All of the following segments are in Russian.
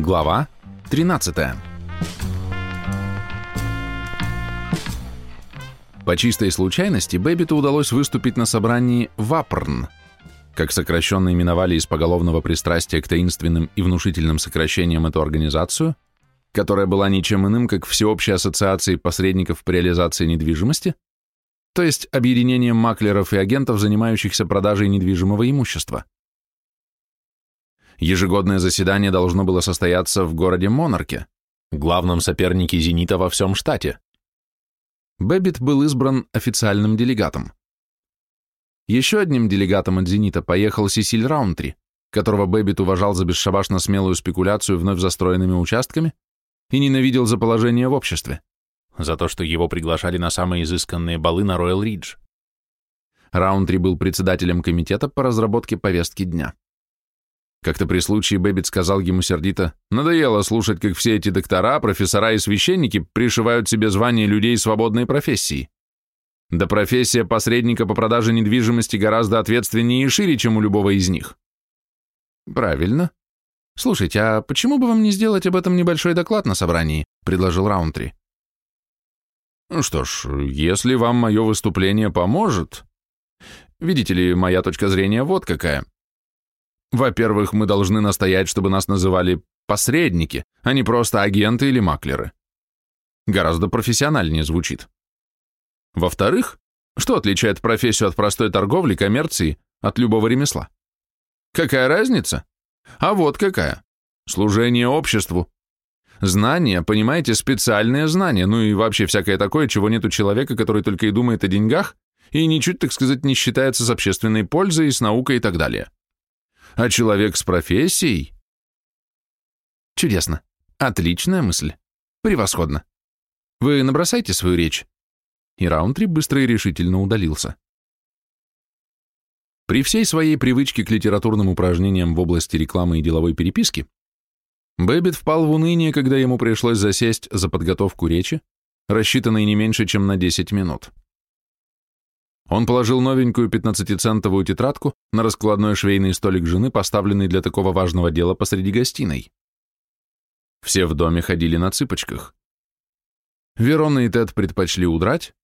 Глава 13 По чистой случайности Бэббиту удалось выступить на собрании «Вапрн», как сокращенно именовали из поголовного пристрастия к таинственным и внушительным сокращениям эту организацию, которая была ничем иным, как Всеобщей ассоциацией посредников по реализации недвижимости, то есть объединением маклеров и агентов, занимающихся продажей недвижимого имущества. Ежегодное заседание должно было состояться в городе Монарке, главном сопернике «Зенита» во всем штате. Бэббит был избран официальным делегатом. Еще одним делегатом от «Зенита» поехал Сесиль Раунтри, которого Бэббит уважал за бесшабашно смелую спекуляцию вновь застроенными участками и ненавидел за положение в обществе, за то, что его приглашали на самые изысканные балы на Ройял-Ридж. Раунтри был председателем комитета по разработке повестки дня. Как-то при случае Бэббит сказал ему сердито, «Надоело слушать, как все эти доктора, профессора и священники пришивают себе звание людей свободной профессии. Да профессия посредника по продаже недвижимости гораздо ответственнее и шире, чем у любого из них». «Правильно. Слушайте, а почему бы вам не сделать об этом небольшой доклад на собрании?» — предложил Раунтри. «Ну что ж, если вам мое выступление поможет...» Видите ли, моя точка зрения вот какая — во-первых, мы должны настоять, чтобы нас называли посредники, а не просто агенты или маклеры. Гораздо профессиональнее звучит. Во-вторых, что отличает профессию от простой торговли, коммерции, от любого ремесла? Какая разница? А вот какая. Служение обществу. Знания, понимаете, специальные знания, ну и вообще всякое такое, чего нет у человека, который только и думает о деньгах и ничуть, так сказать, не считается с общественной пользой, с наукой и так далее а человек с профессией? Чудесно. Отличная мысль. Превосходно. Вы набросайте свою речь. И Раунтри быстро и решительно удалился. При всей своей привычке к литературным упражнениям в области рекламы и деловой переписки, Бэббит впал в уныние, когда ему пришлось засесть за подготовку речи, рассчитанной не меньше, чем на 10 минут. Он положил новенькую 15-центовую тетрадку на раскладной швейный столик жены, поставленный для такого важного дела посреди гостиной. Все в доме ходили на цыпочках. Верона и Тед предпочли удрать,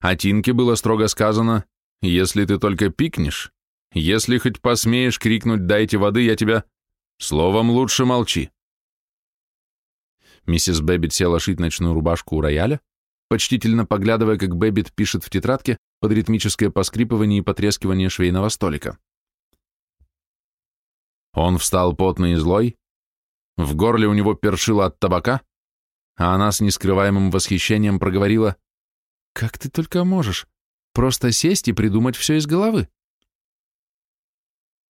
а Тинке было строго сказано, «Если ты только пикнешь, если хоть посмеешь крикнуть «дайте воды», я тебя...» Словом, лучше молчи. Миссис Бэббит села шить ночную рубашку у рояля, почтительно поглядывая, как Бэббит пишет в тетрадке под ритмическое поскрипывание и потрескивание швейного столика. Он встал потный и злой, в горле у него першило от табака, а она с нескрываемым восхищением проговорила, «Как ты только можешь, просто сесть и придумать все из головы».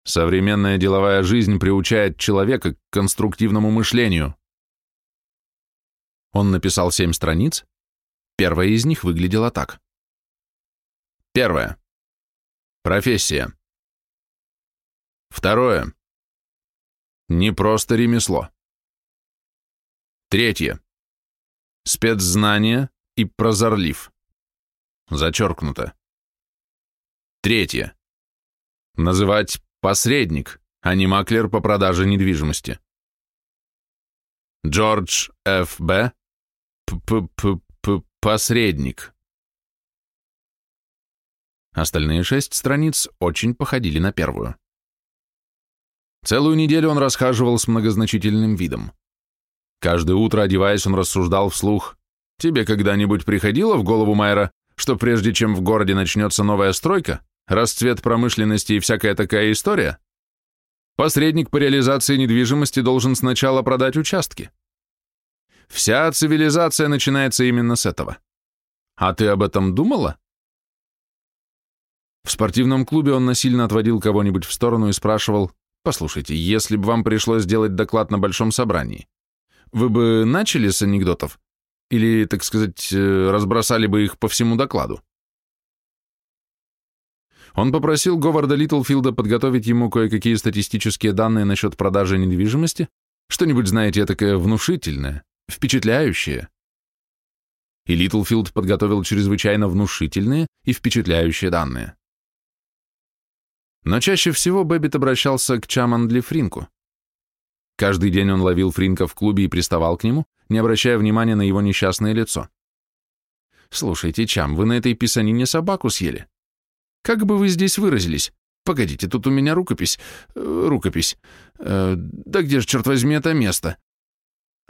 Современная деловая жизнь приучает человека к конструктивному мышлению. Он написал семь страниц, Первая из них выглядела так. Первое. Профессия. Второе. Не просто ремесло. Третье. Спецзнание и прозорлив. Зачеркнуто. Третье. Называть посредник, а не маклер по продаже недвижимости. Джордж Ф. Б. П. П. П. Посредник. Остальные шесть страниц очень походили на первую. Целую неделю он расхаживал с многозначительным видом. Каждое утро, одеваясь, он рассуждал вслух. «Тебе когда-нибудь приходило в голову, Майра, что прежде чем в городе начнется новая стройка, расцвет промышленности и всякая такая история, посредник по реализации недвижимости должен сначала продать участки? Вся цивилизация начинается именно с этого. А ты об этом думала? В спортивном клубе он насильно отводил кого-нибудь в сторону и спрашивал, «Послушайте, если бы вам пришлось сделать доклад на большом собрании, вы бы начали с анекдотов? Или, так сказать, э, разбросали бы их по всему докладу?» Он попросил Говарда Литлфилда подготовить ему кое-какие статистические данные насчет продажи недвижимости, что-нибудь, знаете, такое внушительное, впечатляющее. И Литлфилд подготовил чрезвычайно внушительные и впечатляющие данные. Но чаще всего Бэббит обращался к Чамондли Фринку. Каждый день он ловил Фринка в клубе и приставал к нему, не обращая внимания на его несчастное лицо. «Слушайте, Чам, вы на этой писанине собаку съели? Как бы вы здесь выразились? Погодите, тут у меня рукопись. Э, рукопись. Э, да где же, черт возьми, это место?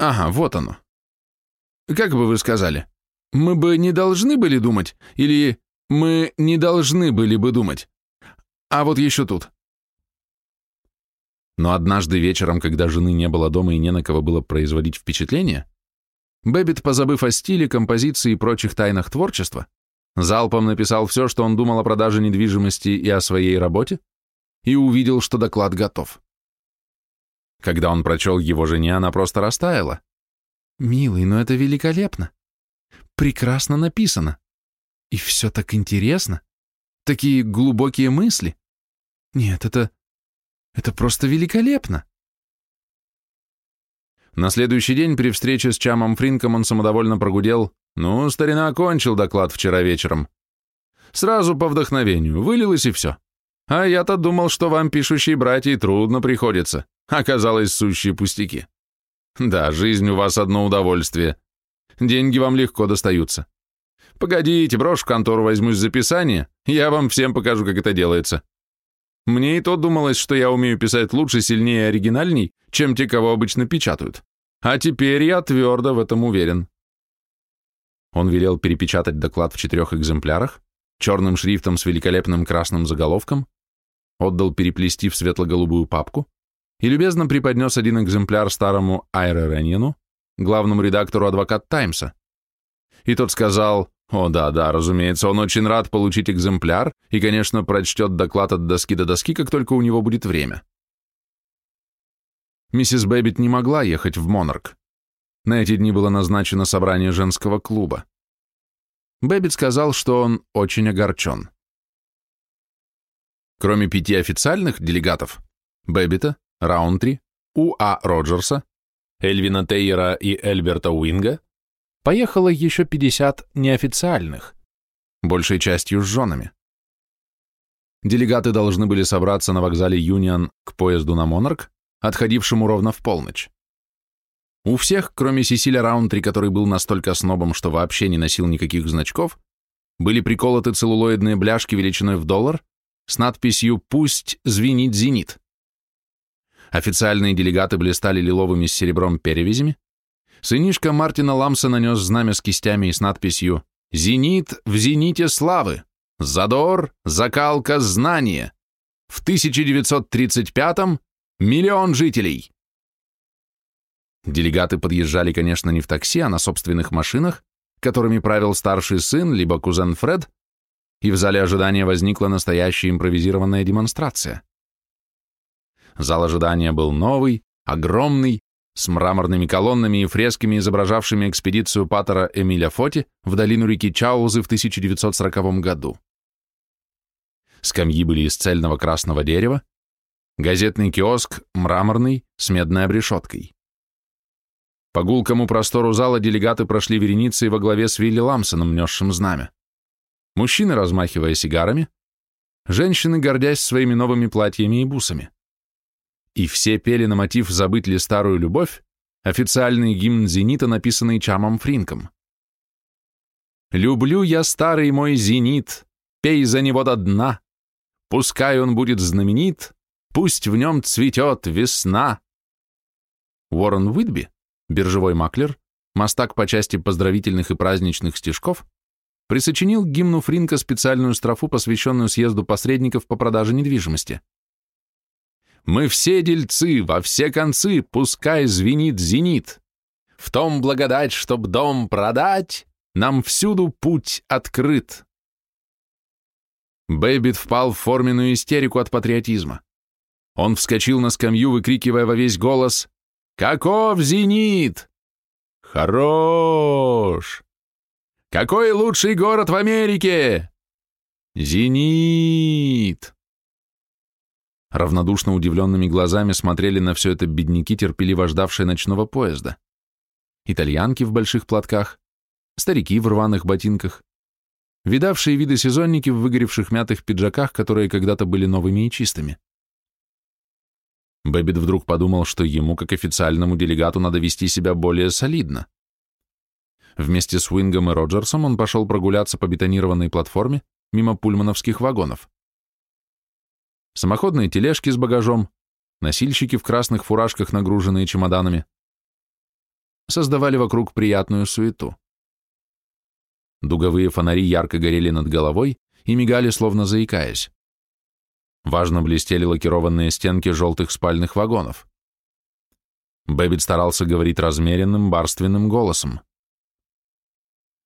Ага, вот оно. Как бы вы сказали? Мы бы не должны были думать? Или мы не должны были бы думать? А вот еще тут. Но однажды вечером, когда жены не было дома и не на кого было производить впечатление, Бэббит, позабыв о стиле, композиции и прочих тайнах творчества, залпом написал все, что он думал о продаже недвижимости и о своей работе, и увидел, что доклад готов. Когда он прочел его жене, она просто растаяла. «Милый, но это великолепно. Прекрасно написано. И все так интересно. Такие глубокие мысли. Нет, это... это просто великолепно». На следующий день при встрече с Чамом Фринком он самодовольно прогудел «Ну, старина окончил доклад вчера вечером. Сразу по вдохновению, вылилось и все. А я-то думал, что вам, пишущие братья, трудно приходится. Оказалось, сущие пустяки. Да, жизнь у вас одно удовольствие. Деньги вам легко достаются. Погодите, брошь в контору возьмусь за писание, я вам всем покажу, как это делается. Мне и то думалось, что я умею писать лучше, сильнее и оригинальней, чем те, кого обычно печатают. А теперь я твердо в этом уверен. Он велел перепечатать доклад в четырех экземплярах, черным шрифтом с великолепным красным заголовком, отдал переплести в светло-голубую папку и любезно преподнес один экземпляр старому Айре Реньену, главному редактору «Адвокат Таймса». И тот сказал, о да, да, разумеется, он очень рад получить экземпляр и, конечно, прочтет доклад от доски до доски, как только у него будет время. Миссис Бэббит не могла ехать в Монарк. На эти дни было назначено собрание женского клуба. Бэббит сказал, что он очень огорчен. Кроме пяти официальных делегатов, Бэббита, Раунтри, У.А. Роджерса, Эльвина Тейера и Эльберта Уинга, поехало еще 50 неофициальных, большей частью с женами. Делегаты должны были собраться на вокзале Юнион к поезду на Монарк, отходившему ровно в полночь. У всех, кроме Сесиля Раунтри, который был настолько снобом, что вообще не носил никаких значков, были приколоты целлулоидные бляшки величиной в доллар с надписью «Пусть звенит зенит». Официальные делегаты блистали лиловыми с серебром перевязями. Сынишка Мартина Ламса нанес знамя с кистями и с надписью «Зенит в зените славы! Задор, закалка, знание! В 1935-м миллион жителей!» Делегаты подъезжали, конечно, не в такси, а на собственных машинах, которыми правил старший сын, либо кузен Фред, и в зале ожидания возникла настоящая импровизированная демонстрация. Зал ожидания был новый, огромный, с мраморными колоннами и фресками, изображавшими экспедицию патера Эмиля Фоти в долину реки Чаузы в 1940 году. Скамьи были из цельного красного дерева, газетный киоск мраморный с медной обрешеткой. По гулкому простору зала делегаты прошли вереницей во главе с Вилли Ламсоном, несшим знамя. Мужчины, размахивая сигарами, женщины, гордясь своими новыми платьями и бусами. И все пели на мотив «Забыть ли старую любовь» официальный гимн «Зенита», написанный Чамом Фринком. «Люблю я старый мой зенит, пей за него до дна, пускай он будет знаменит, пусть в нем цветет весна». Уоррен Уитби, биржевой маклер, мастак по части поздравительных и праздничных стишков, присочинил к гимну Фринка специальную строфу, посвященную съезду посредников по продаже недвижимости. «Мы все дельцы, во все концы, пускай звенит зенит. В том благодать, чтоб дом продать, нам всюду путь открыт». Бэббит впал в форменную истерику от патриотизма. Он вскочил на скамью, выкрикивая во весь голос «Каков Зенит?» «Хорош!» Какой лучший город в Америке? Зенит. Равнодушно удивленными глазами смотрели на все это бедняки, терпеливо ждавшие ночного поезда. Итальянки в больших платках, старики в рваных ботинках, видавшие виды сезонники в выгоревших мятых пиджаках, которые когда-то были новыми и чистыми. Бэббит вдруг подумал, что ему, как официальному делегату, надо вести себя более солидно. Вместе с Уингом и Роджерсом он пошел прогуляться по бетонированной платформе мимо пульмановских вагонов. Самоходные тележки с багажом, носильщики в красных фуражках, нагруженные чемоданами, создавали вокруг приятную суету. Дуговые фонари ярко горели над головой и мигали, словно заикаясь. Важно блестели лакированные стенки желтых спальных вагонов. Бэббит старался говорить размеренным, барственным голосом.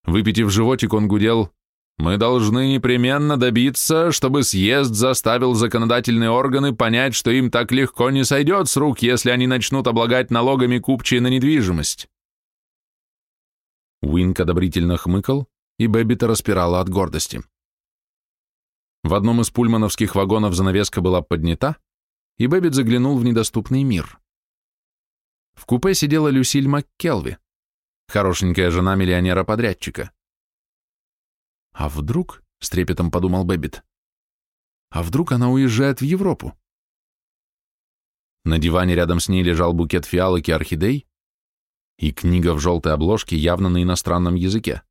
Выпятив животик, он гудел «Мы должны непременно добиться, чтобы съезд заставил законодательные органы понять, что им так легко не сойдет с рук, если они начнут облагать налогами купчие на недвижимость». Уинг одобрительно хмыкал, и Бэббита распирало от гордости. В одном из пульмановских вагонов занавеска была поднята, и Бэббит заглянул в недоступный мир. В купе сидела Люсиль МакКелви, хорошенькая жена миллионера-подрядчика. А вдруг, — с трепетом подумал Бэббит, — а вдруг она уезжает в Европу? На диване рядом с ней лежал букет фиалок и орхидей и книга в желтой обложке явно на иностранном языке.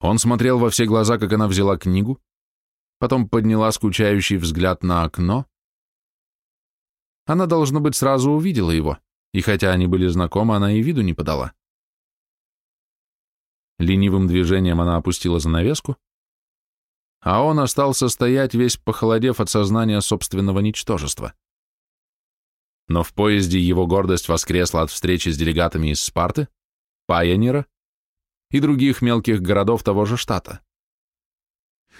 Он смотрел во все глаза, как она взяла книгу, потом подняла скучающий взгляд на окно. Она, должно быть, сразу увидела его, и хотя они были знакомы, она и виду не подала. Ленивым движением она опустила занавеску, а он остался стоять, весь похолодев от сознания собственного ничтожества. Но в поезде его гордость воскресла от встречи с делегатами из Спарты, Пайонира и других мелких городов того же штата.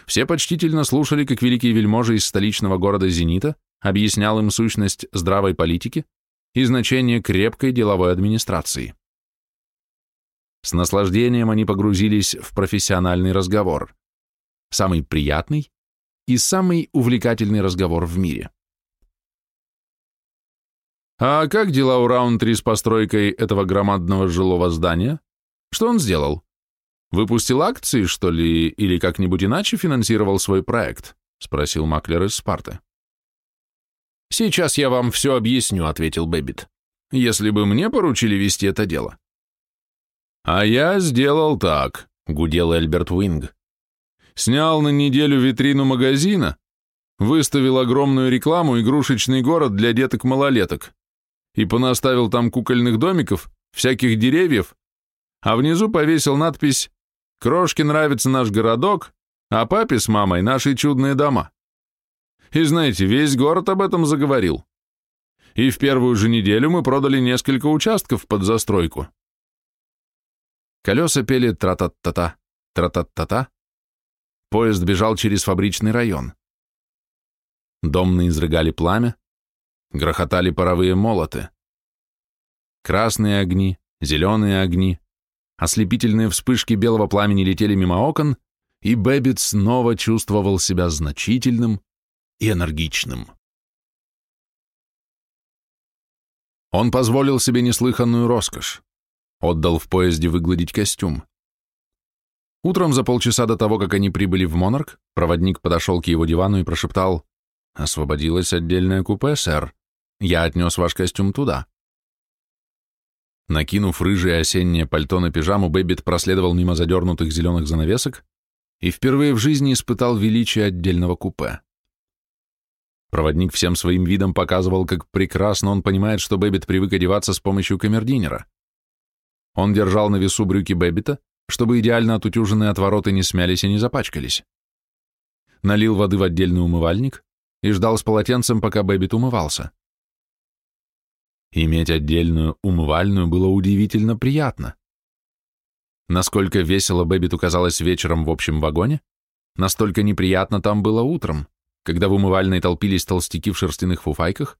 Все почтительно слушали, как великий вельможа из столичного города Зенита объяснял им сущность здравой политики и значение крепкой деловой администрации. С наслаждением они погрузились в профессиональный разговор. Самый приятный и самый увлекательный разговор в мире. «А как дела у Раунтри с постройкой этого громадного жилого здания?» Что он сделал? Выпустил акции, что ли, или как-нибудь иначе финансировал свой проект? Спросил Маклер из Спарты. «Сейчас я вам все объясню», — ответил Бэббит. «Если бы мне поручили вести это дело». «А я сделал так», — гудел Эльберт Уинг. «Снял на неделю витрину магазина, выставил огромную рекламу «Игрушечный город для деток-малолеток» и понаставил там кукольных домиков, всяких деревьев а внизу повесил надпись «Крошке нравится наш городок, а папе с мамой наши чудные дома». И знаете, весь город об этом заговорил. И в первую же неделю мы продали несколько участков под застройку. Колеса пели тра-та-та-та, тра-та-та-та. Поезд бежал через фабричный район. Домны изрыгали пламя, грохотали паровые молоты. Красные огни, зеленые огни, Ослепительные вспышки белого пламени летели мимо окон, и Бэббит снова чувствовал себя значительным и энергичным. Он позволил себе неслыханную роскошь. Отдал в поезде выгладить костюм. Утром за полчаса до того, как они прибыли в Монарк, проводник подошел к его дивану и прошептал «Освободилось отдельное купе, сэр. Я отнес ваш костюм туда». Накинув рыжее осеннее пальто на пижаму, Бэббит проследовал мимо задернутых зеленых занавесок и впервые в жизни испытал величие отдельного купе. Проводник всем своим видом показывал, как прекрасно он понимает, что Бэббит привык одеваться с помощью камердинера. Он держал на весу брюки Бэббита, чтобы идеально отутюженные отвороты не смялись и не запачкались. Налил воды в отдельный умывальник и ждал с полотенцем, пока Бэббит умывался. Иметь отдельную умывальную было удивительно приятно. Насколько весело Бэббиту казалось вечером в общем вагоне, настолько неприятно там было утром, когда в умывальной толпились толстяки в шерстяных фуфайках,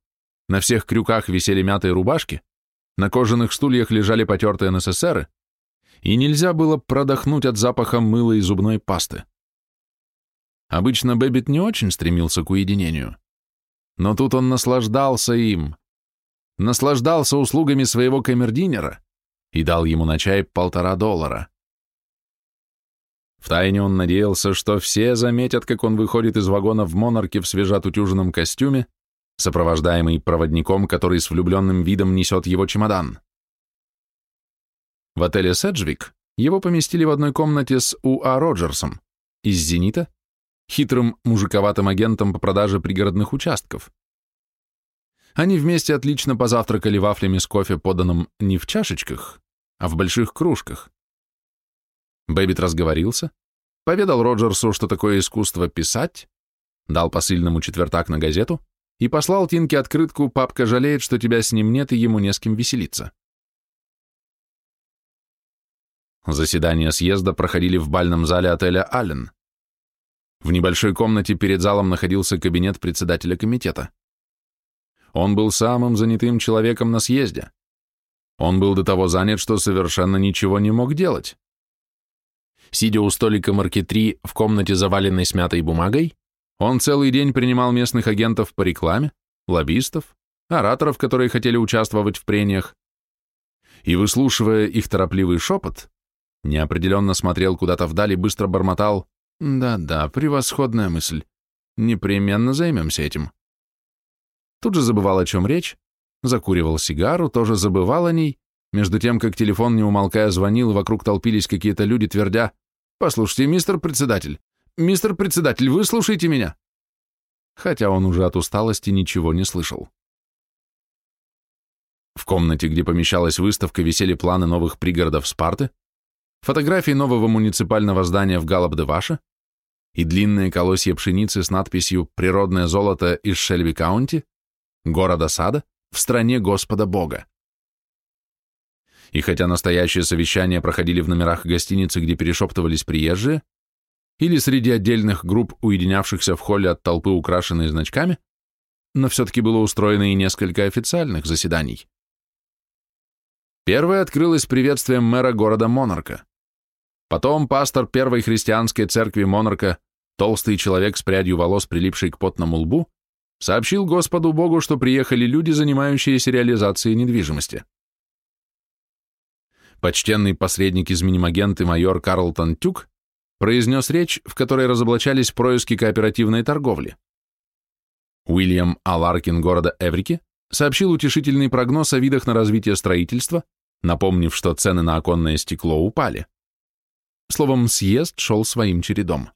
на всех крюках висели мятые рубашки, на кожаных стульях лежали потертые несессеры, и нельзя было продохнуть от запаха мыла и зубной пасты. Обычно Бэббит не очень стремился к уединению, но тут он наслаждался им, наслаждался услугами своего камердинера и дал ему на чай полтора доллара. Втайне он надеялся, что все заметят, как он выходит из вагона в монарке в свежатутюженном костюме сопровождаемый проводником, который с влюбленным видом несет его чемодан. В отеле «Седжвик» его поместили в одной комнате с У.А. Роджерсом из «Зенита», хитрым мужиковатым агентом по продаже пригородных участков. Они вместе отлично позавтракали вафлями с кофе, поданным не в чашечках, а в больших кружках. Бэббит разговорился, поведал Роджерсу, что такое искусство писать, дал посыльному четвертак на газету и послал Тинке открытку «Папка жалеет, что тебя с ним нет и ему не с кем веселиться». Заседания съезда проходили в бальном зале отеля «Аллен». В небольшой комнате перед залом находился кабинет председателя комитета. Он был самым занятым человеком на съезде. Он был до того занят, что совершенно ничего не мог делать. Сидя у столика марки 3 в комнате, заваленной смятой бумагой, он целый день принимал местных агентов по рекламе, лоббистов, ораторов, которые хотели участвовать в прениях, и, выслушивая их торопливый шепот, неопределенно смотрел куда-то вдали и быстро бормотал «Да-да, превосходная мысль. Непременно займемся этим». Тут же забывал, о чем речь, закуривал сигару, тоже забывал о ней, между тем, как телефон, не умолкая, звонил, вокруг толпились какие-то люди, твердя «Послушайте, мистер председатель, мистер председатель, вы слушайте меня!» Хотя он уже от усталости ничего не слышал. В комнате, где помещалась выставка, висели планы новых пригородов Спарты, фотографии нового муниципального здания в Галлап-де-Ваше и длинные колосья пшеницы с надписью «Природное золото из Шельби-Каунти», города Сада, в стране Господа Бога. И хотя настоящие совещания проходили в номерах гостиницы, где перешептывались приезжие, или среди отдельных групп, уединявшихся в холле от толпы, украшенной значками, но все-таки было устроено и несколько официальных заседаний. Первое открылось приветствием мэра города Монарка. Потом пастор Первой христианской церкви Монарка, толстый человек с прядью волос, прилипший к потному лбу, сообщил Господу Богу, что приехали люди, занимающиеся реализацией недвижимости. Почтенный посредник из Минимагенты майор Карлтон Тюк произнес речь, в которой разоблачались происки кооперативной торговли. Уильям А. Ларкин города Эврики сообщил утешительный прогноз о видах на развитие строительства, напомнив, что цены на оконное стекло упали. Словом, съезд шел своим чередом.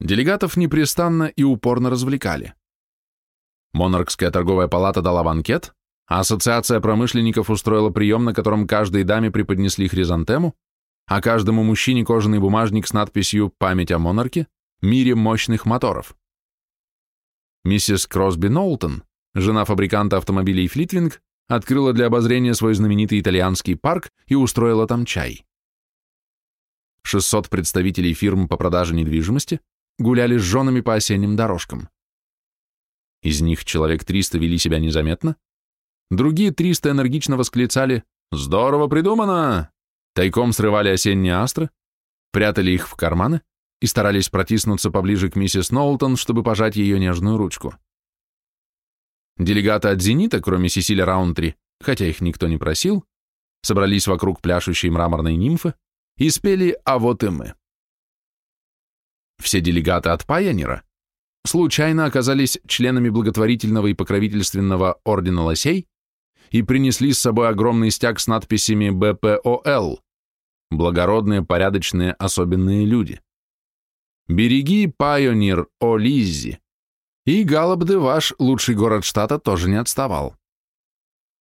Делегатов непрестанно и упорно развлекали. Монаркская торговая палата дала банкет, а Ассоциация промышленников устроила прием, на котором каждой даме преподнесли хризантему, а каждому мужчине кожаный бумажник с надписью «Память о монарке. Мире мощных моторов». Миссис Кросби Ноултон, жена фабриканта автомобилей Флитвинг, открыла для обозрения свой знаменитый итальянский парк и устроила там чай. 600 представителей фирм по продаже недвижимости гуляли с женами по осенним дорожкам. Из них человек 300 вели себя незаметно, другие 300 энергично восклицали «Здорово придумано!», тайком срывали осенние астры, прятали их в карманы и старались протиснуться поближе к миссис Ноултон, чтобы пожать ее нежную ручку. Делегаты от «Зенита», кроме Сесилия Раунтри, хотя их никто не просил, собрались вокруг пляшущей мраморной нимфы и спели «А вот и мы». Все делегаты от Пайонера случайно оказались членами благотворительного и покровительственного ордена лосей и принесли с собой огромный стяг с надписями «БПОЛ» – благородные, порядочные, особенные люди. «Береги, Пайонер, о Лиззи!» И Галаб-де-Ваш, лучший город штата, тоже не отставал.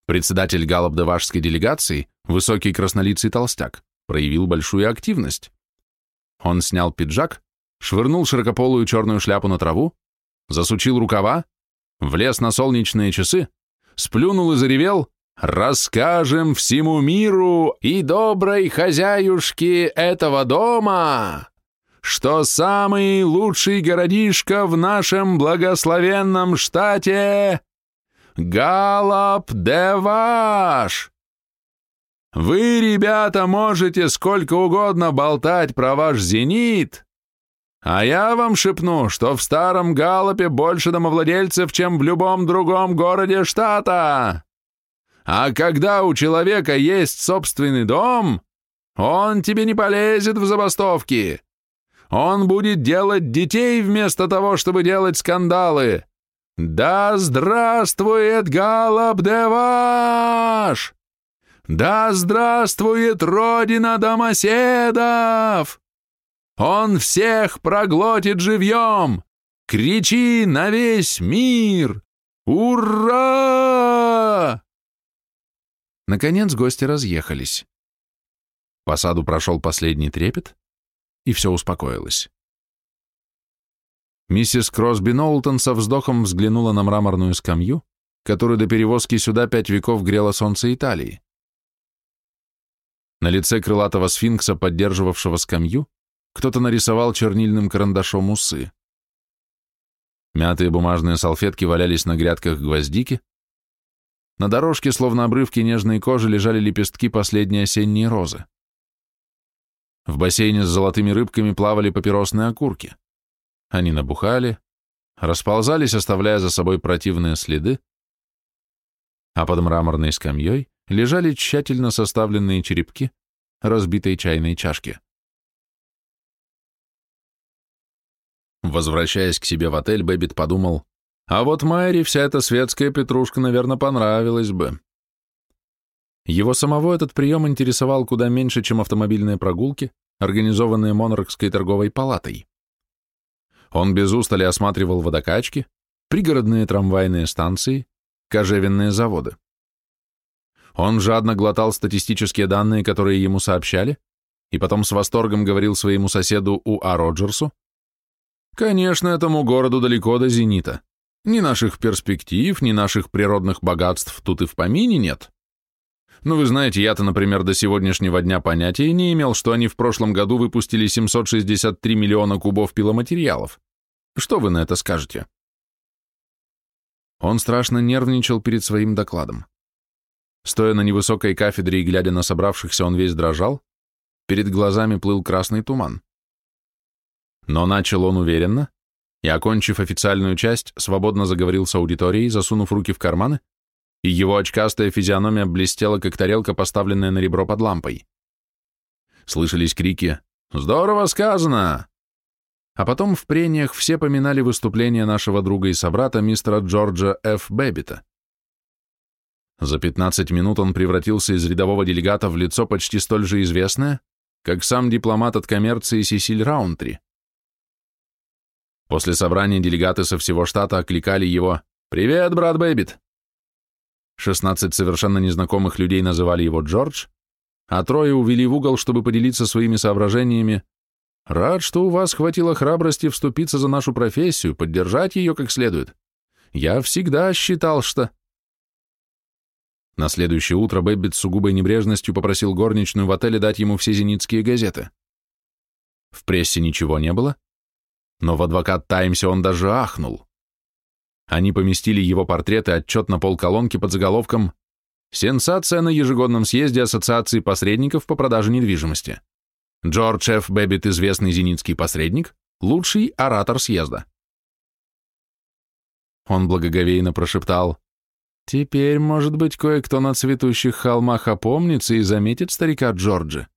Председатель Галаб-де-Вашской делегации, высокий краснолицый толстяк, проявил большую активность. Он снял пиджак, швырнул широкополую черную шляпу на траву, засучил рукава, влез на солнечные часы, сплюнул и заревел «Расскажем всему миру и доброй хозяюшке этого дома, что самый лучший городишко в нашем благословенном штате — Галап-де-Ваш!» Вы, ребята, можете сколько угодно болтать про ваш «Зенит», а я вам шепну, что в старом Галопе больше домовладельцев, чем в любом другом городе штата. А когда у человека есть собственный дом, он тебе не полезет в забастовки. Он будет делать детей вместо того, чтобы делать скандалы. Да здравствует Галабдеваш! Да здравствует родина домоседов! Он всех проглотит живьем! Кричи на весь мир! Ура! Наконец гости разъехались. По саду прошел последний трепет, и все успокоилось. Миссис Кросби Ноултон со вздохом взглянула на мраморную скамью, которую до перевозки сюда пять веков грело солнце Италии. На лице крылатого сфинкса, поддерживавшего скамью, кто-то нарисовал чернильным карандашом усы. Мятые бумажные салфетки валялись на грядках гвоздики. На дорожке, словно обрывки нежной кожи, лежали лепестки последней осенней розы. В бассейне с золотыми рыбками плавали папиросные окурки. Они набухали, расползались, оставляя за собой противные следы, а под мраморной скамьей лежали тщательно составленные черепки разбитой чайной чашки. Возвращаясь к себе в отель, Бэббит подумал, а вот Майре вся эта светская петрушка, наверное, понравилась бы. Его самого этот прием интересовал куда меньше, чем автомобильные прогулки, организованные Монархской торговой палатой. Он без устали осматривал водокачки, пригородные трамвайные станции, кожевенные заводы. Он жадно глотал статистические данные, которые ему сообщали, и потом с восторгом говорил своему соседу У.А. Роджерсу, «Конечно, этому городу далеко до зенита. Ни наших перспектив, ни наших природных богатств тут и в помине нет. Но вы знаете, я-то, например, до сегодняшнего дня понятия не имел, что они в прошлом году выпустили 763 миллиона кубов пиломатериалов. Что вы на это скажете?» Он страшно нервничал перед своим докладом. Стоя на невысокой кафедре и глядя на собравшихся, он весь дрожал, перед глазами плыл красный туман. Но начал он уверенно, и, окончив официальную часть, свободно заговорил с аудиторией, засунув руки в карманы, и его очкастая физиономия блестела, как тарелка, поставленная на ребро под лампой. Слышались крики «Здорово сказано!» А потом в прениях все поминали выступление нашего друга и собрата мистера Джорджа Ф. Бэббита. За 15 минут он превратился из рядового делегата в лицо почти столь же известное, как сам дипломат от коммерции Сесиль Раунтри. После собрания делегаты со всего штата окликали его «Привет, брат Бэббит!». 16 совершенно незнакомых людей называли его Джордж, а трое увели в угол, чтобы поделиться своими соображениями Рад, что у вас хватило храбрости вступиться за нашу профессию, поддержать ее как следует. Я всегда считал, что...» На следующее утро Бэббит с сугубой небрежностью попросил горничную в отеле дать ему все зенитские газеты. В прессе ничего не было, но в «Адвокат Таймсе» он даже ахнул. Они поместили его портрет и отчет на полколонки под заголовком «Сенсация на ежегодном съезде Ассоциации посредников по продаже недвижимости». Джордж Ф. Бэббит, известный зенитский посредник, лучший оратор съезда. Он благоговейно прошептал, «Теперь, может быть, кое-кто на цветущих холмах опомнится и заметит старика Джорджа.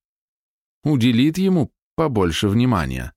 Уделит ему побольше внимания».